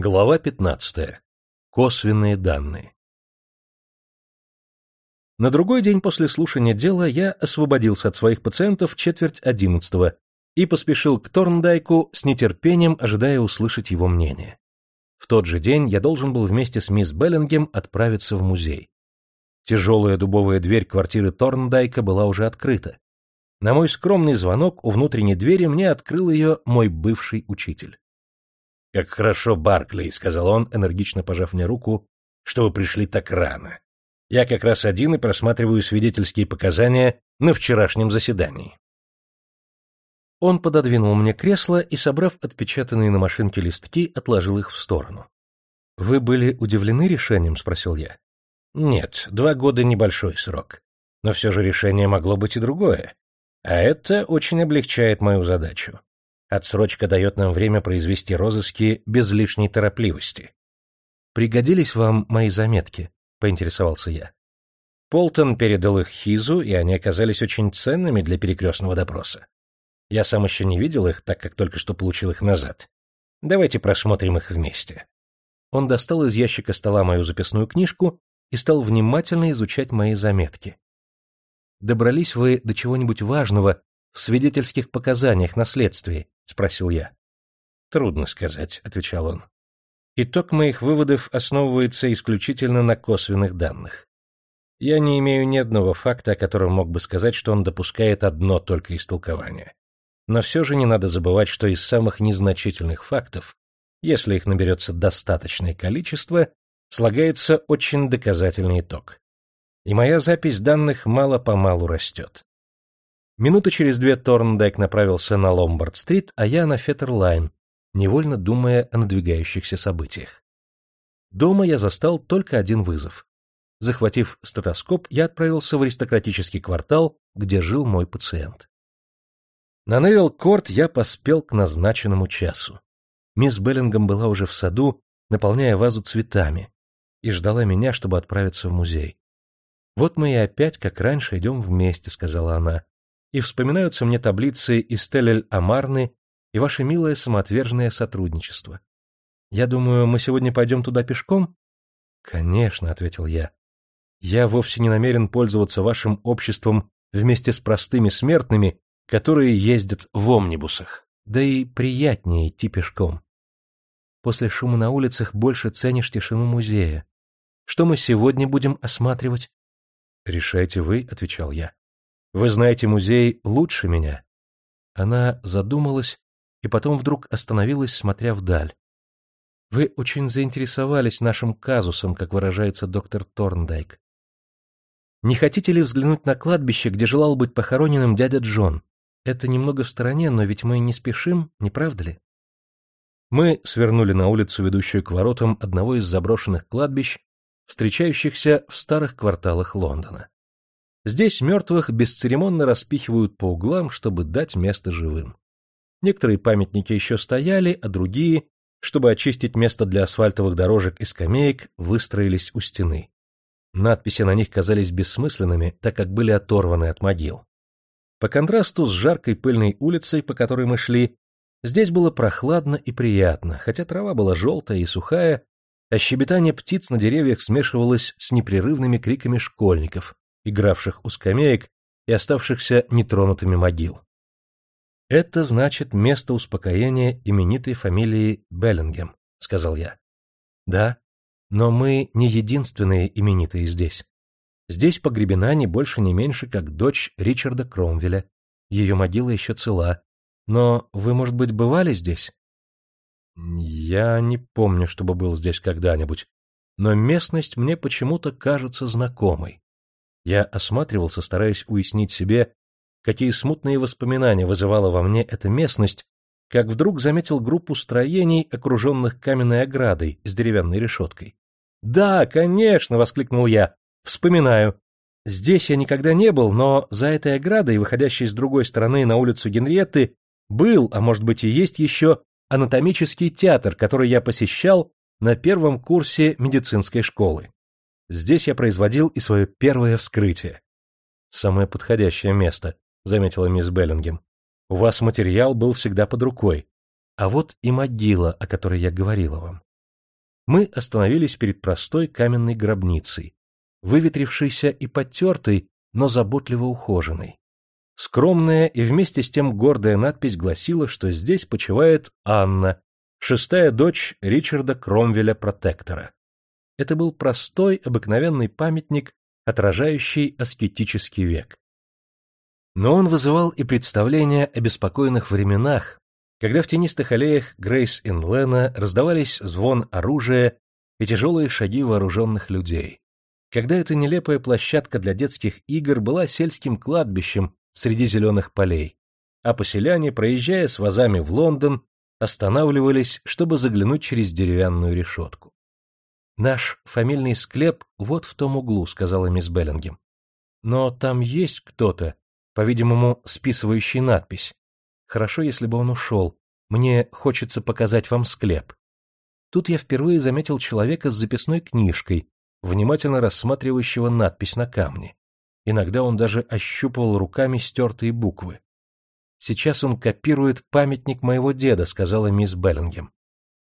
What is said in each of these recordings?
Глава 15. Косвенные данные. На другой день после слушания дела я освободился от своих пациентов в четверть одиннадцатого и поспешил к Торндайку с нетерпением, ожидая услышать его мнение. В тот же день я должен был вместе с мисс Беллингем отправиться в музей. Тяжелая дубовая дверь квартиры Торндайка была уже открыта. На мой скромный звонок у внутренней двери мне открыл ее мой бывший учитель. — Как хорошо, Барклey, — сказал он, энергично пожав мне руку, — что вы пришли так рано. Я как раз один и просматриваю свидетельские показания на вчерашнем заседании. Он пододвинул мне кресло и, собрав отпечатанные на машинке листки, отложил их в сторону. — Вы были удивлены решением? — спросил я. — Нет, два года — небольшой срок. Но все же решение могло быть и другое. А это очень облегчает мою задачу. Отсрочка дает нам время произвести розыски без лишней торопливости. — Пригодились вам мои заметки? — поинтересовался я. Полтон передал их Хизу, и они оказались очень ценными для перекрестного допроса. Я сам еще не видел их, так как только что получил их назад. Давайте просмотрим их вместе. Он достал из ящика стола мою записную книжку и стал внимательно изучать мои заметки. «Добрались вы до чего-нибудь важного в свидетельских показаниях на следствии?» — спросил я. «Трудно сказать», — отвечал он. «Итог моих выводов основывается исключительно на косвенных данных. Я не имею ни одного факта, о котором мог бы сказать, что он допускает одно только истолкование. Но все же не надо забывать, что из самых незначительных фактов, если их наберется достаточное количество, слагается очень доказательный итог. И моя запись данных мало-помалу растет. Минуты через две Торндайк направился на Ломбард-стрит, а я на Феттерлайн, невольно думая о надвигающихся событиях. Дома я застал только один вызов. Захватив стетоскоп, я отправился в аристократический квартал, где жил мой пациент. На Невилл-Корт я поспел к назначенному часу. Мисс Беллингем была уже в саду, наполняя вазу цветами, и ждала меня, чтобы отправиться в музей. «Вот мы и опять, как раньше, идем вместе», — сказала она, «и вспоминаются мне таблицы из Телель-Амарны и ваше милое самоотверженное сотрудничество. Я думаю, мы сегодня пойдем туда пешком?» «Конечно», — ответил я. «Я вовсе не намерен пользоваться вашим обществом вместе с простыми смертными, которые ездят в омнибусах. Да и приятнее идти пешком. После шума на улицах больше ценишь тишину музея. Что мы сегодня будем осматривать? — Решайте вы, — отвечал я. — Вы знаете музей лучше меня. Она задумалась и потом вдруг остановилась, смотря вдаль. Вы очень заинтересовались нашим казусом, как выражается доктор Торндайк. Не хотите ли взглянуть на кладбище, где желал быть похороненным дядя Джон? Это немного в стороне, но ведь мы не спешим, не правда ли? Мы свернули на улицу, ведущую к воротам одного из заброшенных кладбищ, встречающихся в старых кварталах Лондона. Здесь мертвых бесцеремонно распихивают по углам, чтобы дать место живым. Некоторые памятники еще стояли, а другие, чтобы очистить место для асфальтовых дорожек и скамеек, выстроились у стены. Надписи на них казались бессмысленными, так как были оторваны от могил. По контрасту с жаркой пыльной улицей, по которой мы шли, здесь было прохладно и приятно, хотя трава была желтая и сухая, а щебетание птиц на деревьях смешивалось с непрерывными криками школьников, игравших у скамеек и оставшихся нетронутыми могил. «Это значит место успокоения именитой фамилии Беллингем», — сказал я. «Да, но мы не единственные именитые здесь. Здесь погребена не больше, не меньше, как дочь Ричарда Кромвеля. Ее могила еще цела. Но вы, может быть, бывали здесь? Я не помню, чтобы был здесь когда-нибудь, но местность мне почему-то кажется знакомой. Я осматривался, стараясь уяснить себе, какие смутные воспоминания вызывала во мне эта местность, как вдруг заметил группу строений, окруженных каменной оградой с деревянной решеткой. «Да, конечно!» — воскликнул я. Вспоминаю. Здесь я никогда не был, но за этой оградой, выходящей с другой стороны на улицу Генриетты, был, а может быть и есть еще, анатомический театр, который я посещал на первом курсе медицинской школы. Здесь я производил и свое первое вскрытие. Самое подходящее место, заметила мисс Беллингем. У вас материал был всегда под рукой. А вот и могила, о которой я говорила вам. Мы остановились перед простой каменной гробницей, выветрившейся и потертой, но заботливо ухоженной. Скромная и вместе с тем гордая надпись гласила, что здесь почивает Анна, шестая дочь Ричарда Кромвеля Протектора. Это был простой, обыкновенный памятник, отражающий аскетический век. Но он вызывал и представления о беспокойных временах, когда в тенистых аллеях Грейс-Инлена раздавались звон оружия и тяжелые шаги вооруженных людей, когда эта нелепая площадка для детских игр была сельским кладбищем среди зеленых полей, а поселяне, проезжая с вазами в Лондон, останавливались, чтобы заглянуть через деревянную решетку. «Наш фамильный склеп вот в том углу», — сказала мисс Беллингем. «Но там есть кто-то, по-видимому, списывающий надпись. Хорошо, если бы он ушел. Мне хочется показать вам склеп». Тут я впервые заметил человека с записной книжкой, внимательно рассматривающего надпись на камне. Иногда он даже ощупывал руками стертые буквы. «Сейчас он копирует памятник моего деда», — сказала мисс Беллингем.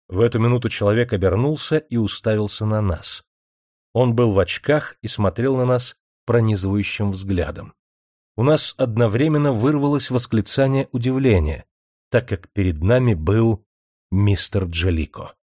В эту минуту человек обернулся и уставился на нас. Он был в очках и смотрел на нас пронизывающим взглядом. У нас одновременно вырвалось восклицание удивления, так как перед нами был мистер Джалико.